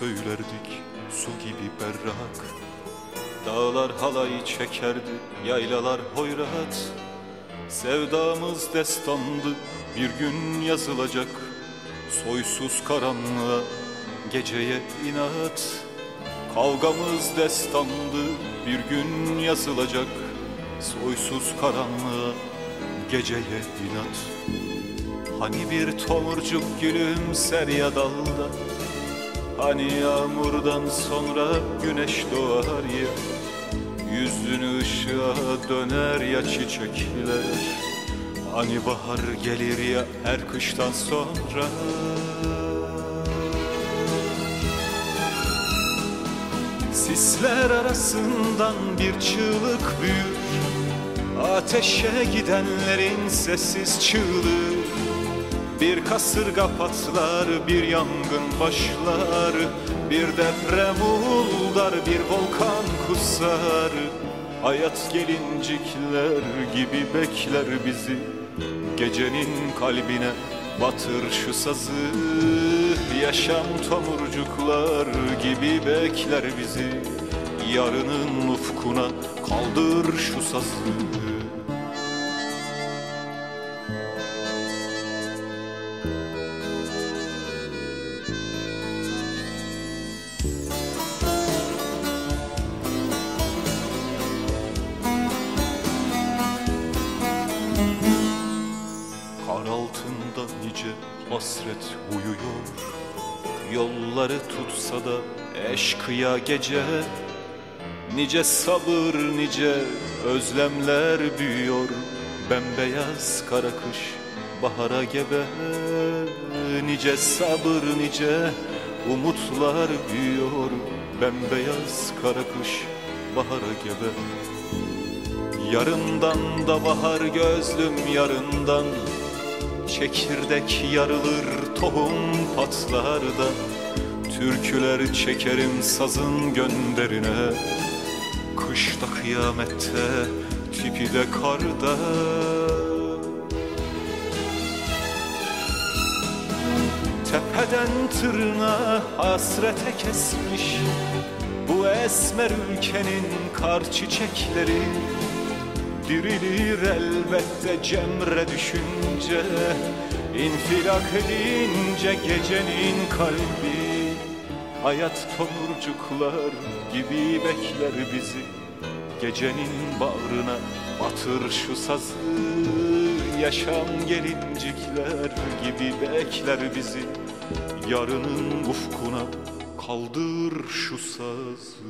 söylerdik su gibi berrak. Dağlar halay çekerdi, yaylalar hoyrat. Sevdamız destandı, bir gün yazılacak. Soysuz karanlığa, geceye inat. Kavgamız destandı, bir gün yazılacak. Soysuz karanlığa, geceye inat. Hani bir tomurcuk gülümser ya dalda Hani yağmurdan sonra güneş doğar ya Yüzünü ışığa döner ya çiçekler. Hani bahar gelir ya her kıştan sonra. Sisler arasından bir çığlık büyür Ateşe gidenlerin sessiz çığlığı bir kasırga patlar, bir yangın başlar. Bir deprem uldar, bir volkan kusar. Hayat gelincikler gibi bekler bizi. Gecenin kalbine batır şu sazı. Yaşam tomurcuklar gibi bekler bizi. Yarının ufkuna kaldır şu sazı Kar altında nice hasret uyuyor. Yolları tutsa da eşkıya gece. Nice sabır nice özlemler büyüyor. Bembeyaz kara kış bahara gebe. Nice sabır nice umutlar büyüyor. Bembeyaz kara kış bahara gebe Yarından da bahar gözlüm yarından. Çekirdek yarılır tohum patlar da Türküler çekerim sazın gönderine. Kışta kıyamette tipi de karda. Tepeden tırnağa hasrete kesmiş Bu esmer ülkenin kar çiçekleri Dirilir elbette cemre düşünce İnfilak edince gecenin kalbi Hayat tomurcuklar gibi bekler bizi. Gecenin bağrına batır şu sazı Yaşam gelincikler gibi bekler bizi. Yarının ufkuna kaldır şu sazı